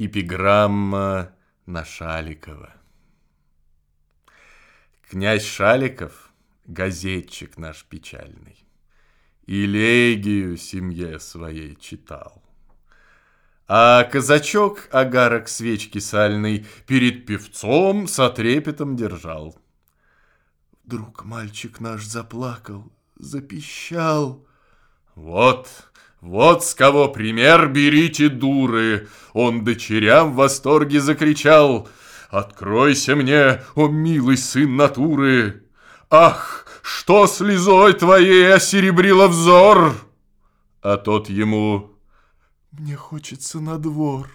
Эпиграмма на Шаликова. Князь Шаликов, газетчик наш печальный, Элегию семье своей читал. А казачок агарок свечки сальный Перед певцом со трепетом держал. Вдруг мальчик наш заплакал, запищал. Вот, вот с кого пример берите, дуры! Он дочерям в восторге закричал. Откройся мне, о милый сын натуры! Ах, что слезой твоей осеребрило взор! А тот ему... Мне хочется на двор.